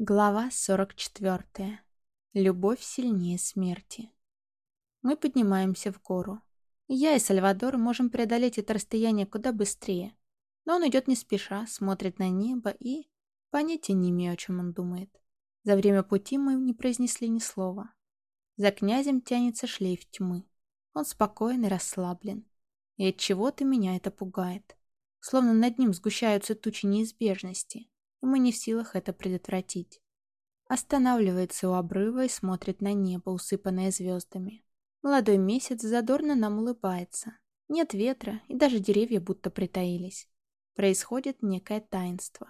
Глава 44. Любовь сильнее смерти. Мы поднимаемся в гору. я и Сальвадор можем преодолеть это расстояние куда быстрее. Но он идет не спеша, смотрит на небо и... Понятия не имею, о чем он думает. За время пути мы не произнесли ни слова. За князем тянется шлейф тьмы. Он спокоен и расслаблен. И от чего то меня это пугает. Словно над ним сгущаются тучи неизбежности и мы не в силах это предотвратить. Останавливается у обрыва и смотрит на небо, усыпанное звездами. Молодой месяц задорно нам улыбается. Нет ветра, и даже деревья будто притаились. Происходит некое таинство.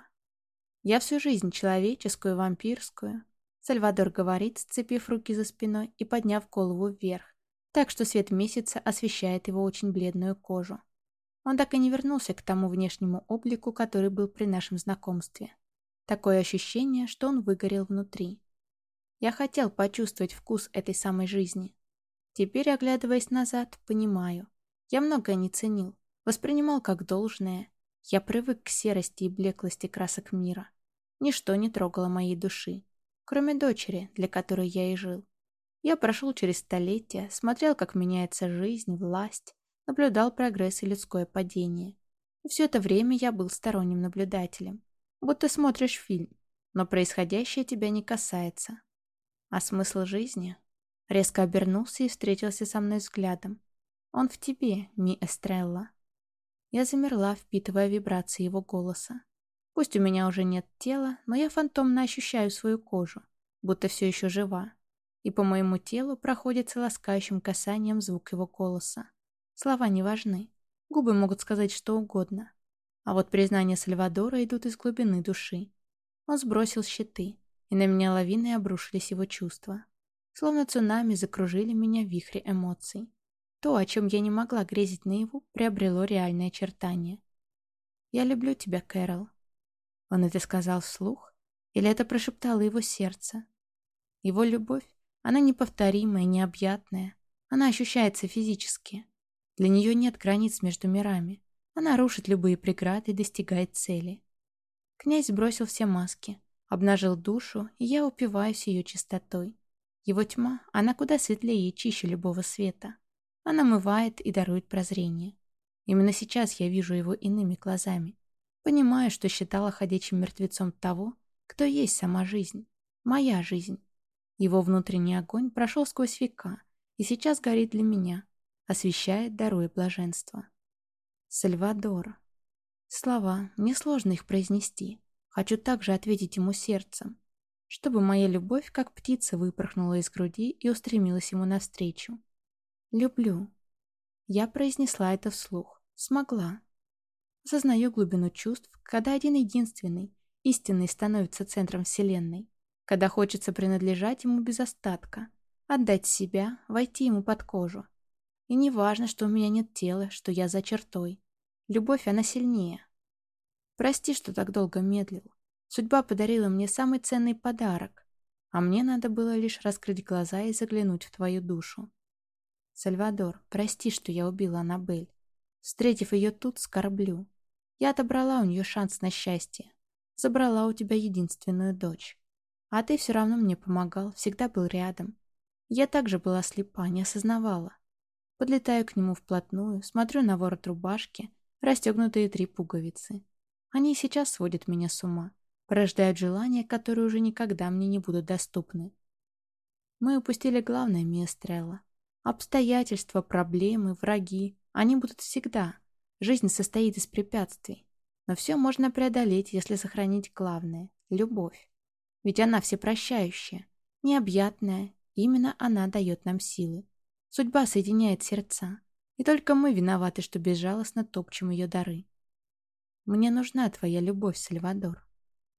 Я всю жизнь человеческую, вампирскую. Сальвадор говорит, сцепив руки за спиной и подняв голову вверх, так что свет месяца освещает его очень бледную кожу. Он так и не вернулся к тому внешнему облику, который был при нашем знакомстве. Такое ощущение, что он выгорел внутри. Я хотел почувствовать вкус этой самой жизни. Теперь, оглядываясь назад, понимаю. Я многое не ценил, воспринимал как должное. Я привык к серости и блеклости красок мира. Ничто не трогало моей души, кроме дочери, для которой я и жил. Я прошел через столетия, смотрел, как меняется жизнь, власть, наблюдал прогресс и людское падение. И все это время я был сторонним наблюдателем. Будто смотришь фильм, но происходящее тебя не касается. А смысл жизни? Резко обернулся и встретился со мной взглядом. Он в тебе, ми Эстрелла. Я замерла, впитывая вибрации его голоса. Пусть у меня уже нет тела, но я фантомно ощущаю свою кожу, будто все еще жива. И по моему телу проходит ласкающим касанием звук его голоса. Слова не важны. Губы могут сказать что угодно. А вот признания Сальвадора идут из глубины души. Он сбросил щиты, и на меня лавиной обрушились его чувства. Словно цунами закружили меня в эмоций. То, о чем я не могла грезить наяву, приобрело реальное очертание. «Я люблю тебя, Кэрол». Он это сказал вслух? Или это прошептало его сердце? Его любовь, она неповторимая, необъятная. Она ощущается физически. Для нее нет границ между мирами. Она рушит любые преграды и достигает цели. Князь бросил все маски, обнажил душу, и я упиваюсь ее чистотой. Его тьма, она куда светлее и чище любого света. Она мывает и дарует прозрение. Именно сейчас я вижу его иными глазами. Понимаю, что считала ходячим мертвецом того, кто есть сама жизнь. Моя жизнь. Его внутренний огонь прошел сквозь века и сейчас горит для меня, освещает, даруя блаженство. Сальвадор. Слова, мне сложно их произнести. Хочу также ответить ему сердцем, чтобы моя любовь, как птица, выпорхнула из груди и устремилась ему навстречу. «Люблю». Я произнесла это вслух. Смогла. Сознаю глубину чувств, когда один единственный, истинный становится центром Вселенной, когда хочется принадлежать ему без остатка, отдать себя, войти ему под кожу, и не важно, что у меня нет тела, что я за чертой. Любовь, она сильнее. Прости, что так долго медлил. Судьба подарила мне самый ценный подарок, а мне надо было лишь раскрыть глаза и заглянуть в твою душу. Сальвадор, прости, что я убила Аннабель. Встретив ее тут, скорблю. Я отобрала у нее шанс на счастье. Забрала у тебя единственную дочь. А ты все равно мне помогал, всегда был рядом. Я также была слепа, не осознавала. Подлетаю к нему вплотную, смотрю на ворот рубашки, расстегнутые три пуговицы. Они сейчас сводят меня с ума, порождают желания, которые уже никогда мне не будут доступны. Мы упустили главное, Миэстрелла. Обстоятельства, проблемы, враги, они будут всегда. Жизнь состоит из препятствий. Но все можно преодолеть, если сохранить главное — любовь. Ведь она всепрощающая, необъятная, именно она дает нам силы. Судьба соединяет сердца, и только мы виноваты, что безжалостно топчем ее дары. Мне нужна твоя любовь, Сальвадор.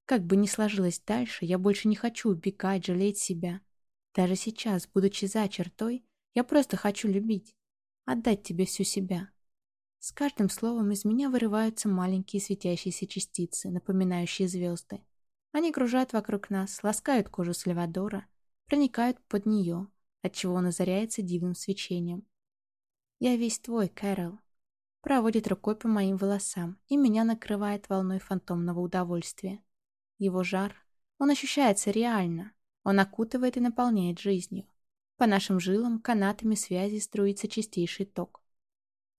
Как бы ни сложилось дальше, я больше не хочу убегать, жалеть себя. Даже сейчас, будучи за чертой, я просто хочу любить, отдать тебе всю себя. С каждым словом из меня вырываются маленькие светящиеся частицы, напоминающие звезды. Они кружат вокруг нас, ласкают кожу Сальвадора, проникают под нее, отчего он озаряется дивным свечением. «Я весь твой, Кэрол», проводит рукой по моим волосам, и меня накрывает волной фантомного удовольствия. Его жар, Он ощущается реально. Он окутывает и наполняет жизнью. По нашим жилам, канатами связи струится чистейший ток.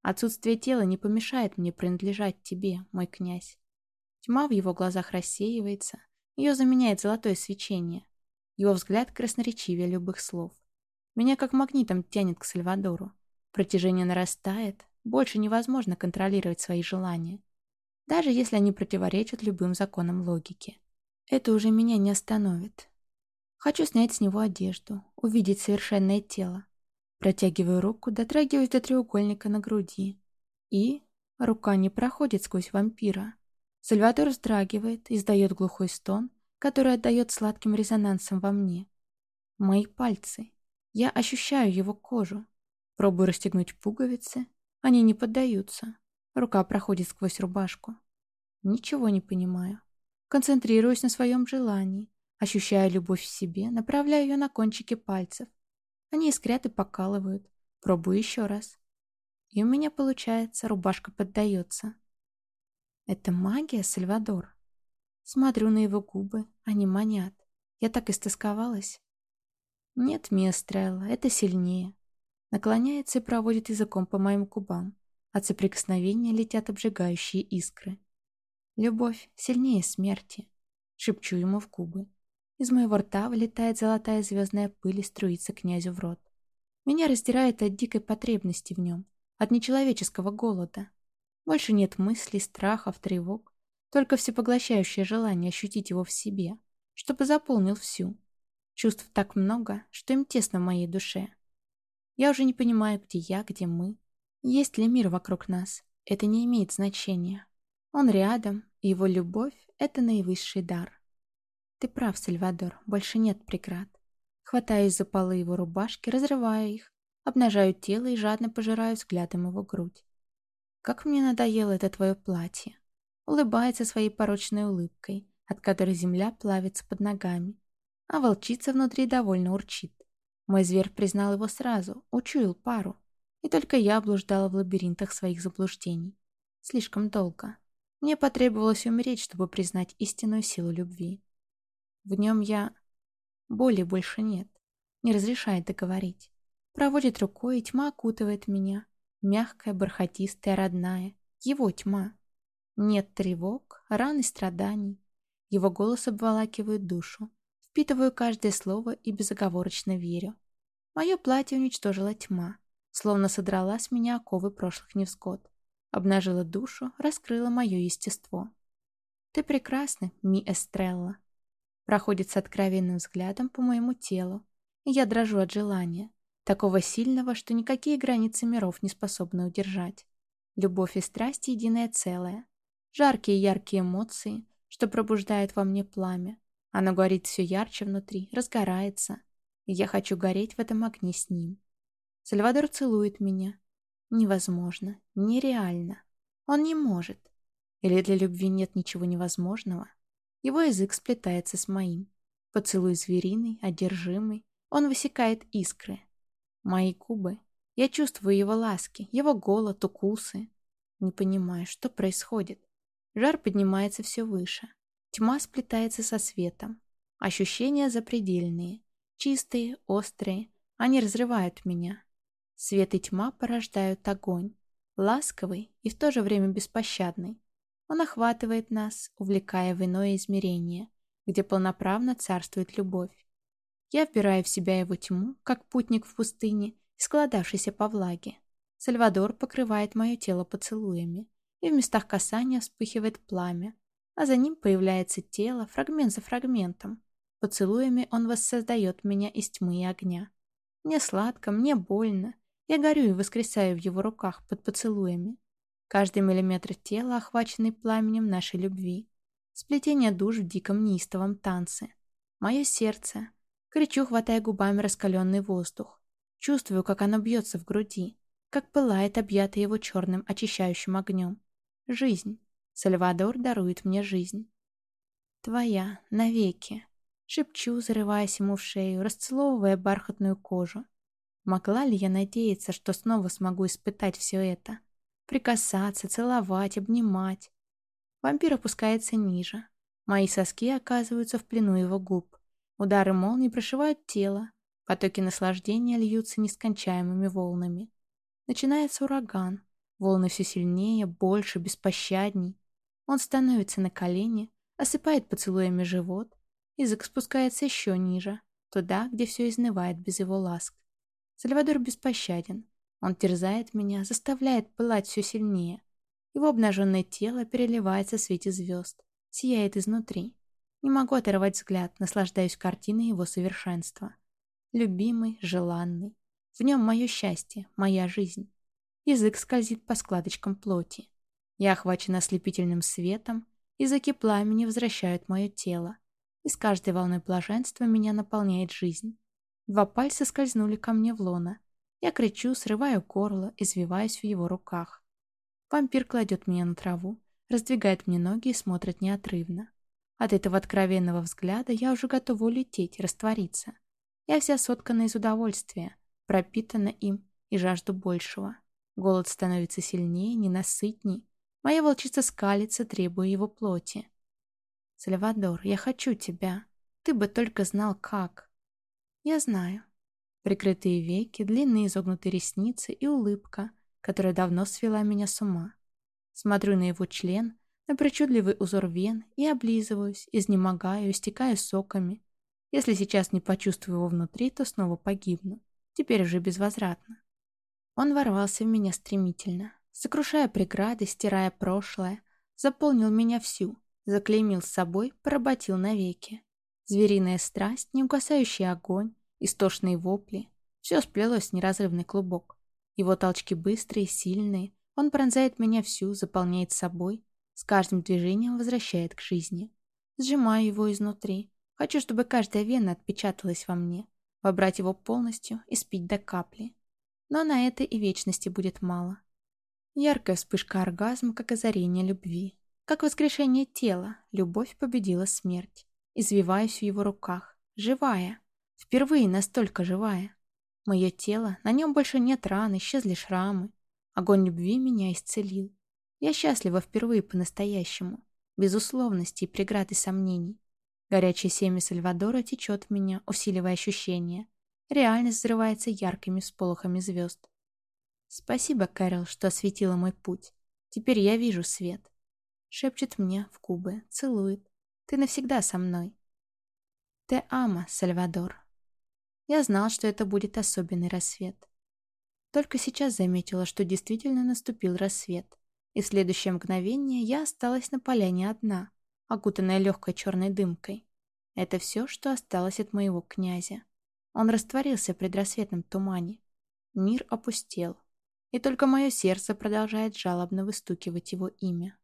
Отсутствие тела не помешает мне принадлежать тебе, мой князь. Тьма в его глазах рассеивается, ее заменяет золотое свечение. Его взгляд красноречивее любых слов. Меня как магнитом тянет к Сальвадору. Протяжение нарастает, больше невозможно контролировать свои желания. Даже если они противоречат любым законам логики. Это уже меня не остановит. Хочу снять с него одежду, увидеть совершенное тело. Протягиваю руку, дотрагиваюсь до треугольника на груди. И рука не проходит сквозь вампира. Сальвадор вздрагивает, издает глухой стон, который отдает сладким резонансом во мне. Мои пальцы. Я ощущаю его кожу. Пробую расстегнуть пуговицы. Они не поддаются. Рука проходит сквозь рубашку. Ничего не понимаю. Концентрируюсь на своем желании. Ощущаю любовь в себе, направляю ее на кончики пальцев. Они искрят и покалывают. Пробую еще раз. И у меня получается, рубашка поддается. Это магия, Сальвадор. Смотрю на его губы, они манят. Я так истосковалась. Нет, Миэстрелла, это сильнее. Наклоняется и проводит языком по моим губам. От соприкосновения летят обжигающие искры. Любовь сильнее смерти. Шепчу ему в губы. Из моего рта вылетает золотая звездная пыль и струится князю в рот. Меня раздирает от дикой потребности в нем, от нечеловеческого голода. Больше нет мыслей, страхов, тревог, только всепоглощающее желание ощутить его в себе, чтобы заполнил всю. Чувств так много, что им тесно в моей душе. Я уже не понимаю, где я, где мы. Есть ли мир вокруг нас, это не имеет значения. Он рядом, и его любовь — это наивысший дар. Ты прав, Сальвадор, больше нет преград. Хватаюсь за полы его рубашки, разрываю их, обнажаю тело и жадно пожираю взглядом его грудь. Как мне надоело это твое платье. Улыбается своей порочной улыбкой, от которой земля плавится под ногами. А волчица внутри довольно урчит. Мой зверь признал его сразу, учуял пару. И только я блуждала в лабиринтах своих заблуждений. Слишком долго. Мне потребовалось умереть, чтобы признать истинную силу любви. В нем я... Боли больше нет. Не разрешает договорить. Проводит рукой, и тьма окутывает меня. Мягкая, бархатистая, родная. Его тьма. Нет тревог, ран и страданий. Его голос обволакивает душу. Впитываю каждое слово и безоговорочно верю. Мое платье уничтожила тьма. Словно содрала с меня оковы прошлых невзгод. Обнажила душу, раскрыла мое естество. Ты прекрасна, Ми Эстрелла проходит с откровенным взглядом по моему телу, и я дрожу от желания, такого сильного, что никакие границы миров не способны удержать. Любовь и страсть — единое целое. Жаркие яркие эмоции, что пробуждает во мне пламя. Оно горит все ярче внутри, разгорается. И я хочу гореть в этом огне с ним. Сальвадор целует меня. Невозможно, нереально. Он не может. Или для любви нет ничего невозможного? Его язык сплетается с моим. Поцелуй звериный, одержимый. Он высекает искры. Мои губы. Я чувствую его ласки, его голод, укусы. Не понимаю, что происходит. Жар поднимается все выше. Тьма сплетается со светом. Ощущения запредельные. Чистые, острые. Они разрывают меня. Свет и тьма порождают огонь. Ласковый и в то же время беспощадный. Он охватывает нас, увлекая в иное измерение, где полноправно царствует любовь. Я вбираю в себя его тьму, как путник в пустыне, складавшийся по влаге. Сальвадор покрывает мое тело поцелуями, и в местах касания вспыхивает пламя, а за ним появляется тело, фрагмент за фрагментом. Поцелуями он воссоздает меня из тьмы и огня. Мне сладко, мне больно. Я горю и воскресаю в его руках под поцелуями. Каждый миллиметр тела, охваченный пламенем нашей любви. Сплетение душ в диком неистовом танце. Мое сердце. Кричу, хватая губами раскаленный воздух. Чувствую, как оно бьется в груди, как пылает, объятый его черным очищающим огнем. Жизнь. Сальвадор дарует мне жизнь. Твоя, навеки. Шепчу, зарываясь ему в шею, расцеловывая бархатную кожу. Могла ли я надеяться, что снова смогу испытать все это? Прикасаться, целовать, обнимать. Вампир опускается ниже. Мои соски оказываются в плену его губ. Удары молнии прошивают тело. Потоки наслаждения льются нескончаемыми волнами. Начинается ураган. Волны все сильнее, больше, беспощадней. Он становится на колени, осыпает поцелуями живот. Язык спускается еще ниже, туда, где все изнывает без его ласк. Сальвадор беспощаден. Он терзает меня, заставляет пылать все сильнее. Его обнаженное тело переливается в свете звезд, сияет изнутри. Не могу оторвать взгляд, наслаждаюсь картиной его совершенства. Любимый, желанный. В нем мое счастье, моя жизнь. Язык скользит по складочкам плоти. Я охвачена ослепительным светом, языки пламени возвращают мое тело. И с каждой волной блаженства меня наполняет жизнь. Два пальца скользнули ко мне в лона. Я кричу, срываю горло, извиваюсь в его руках. Вампир кладет меня на траву, раздвигает мне ноги и смотрит неотрывно. От этого откровенного взгляда я уже готова улететь, раствориться. Я вся соткана из удовольствия, пропитана им и жажду большего. Голод становится сильнее, ненасытней. Моя волчица скалится, требуя его плоти. «Сальвадор, я хочу тебя. Ты бы только знал, как». Я знаю. Прикрытые веки, длинные изогнутые ресницы и улыбка, которая давно свела меня с ума. Смотрю на его член, на причудливый узор вен и облизываюсь, изнемогаю, истекаю соками. Если сейчас не почувствую его внутри, то снова погибну. Теперь уже безвозвратно. Он ворвался в меня стремительно, сокрушая преграды, стирая прошлое, заполнил меня всю, заклеймил с собой, поработил навеки. Звериная страсть, неугасающий огонь, истошные вопли. Все сплелось в неразрывный клубок. Его толчки быстрые, сильные. Он пронзает меня всю, заполняет собой. С каждым движением возвращает к жизни. Сжимаю его изнутри. Хочу, чтобы каждая вена отпечаталась во мне. Вобрать его полностью и спить до капли. Но на это и вечности будет мало. Яркая вспышка оргазма, как озарение любви. Как воскрешение тела, любовь победила смерть. Извиваюсь в его руках. Живая. Впервые настолько живая. Мое тело, на нем больше нет ран, исчезли шрамы. Огонь любви меня исцелил. Я счастлива впервые по-настоящему. Без условностей, преград и сомнений. Горячее семя Сальвадора течет в меня, усиливая ощущения. Реальность взрывается яркими всполохами звезд. Спасибо, Кэрол, что осветила мой путь. Теперь я вижу свет. Шепчет мне в губы, целует. Ты навсегда со мной. Те ама, Сальвадор. Я знал, что это будет особенный рассвет. Только сейчас заметила, что действительно наступил рассвет. И в следующее мгновение я осталась на поляне одна, окутанная легкой черной дымкой. Это все, что осталось от моего князя. Он растворился в предрассветном тумане. Мир опустел. И только мое сердце продолжает жалобно выстукивать его имя.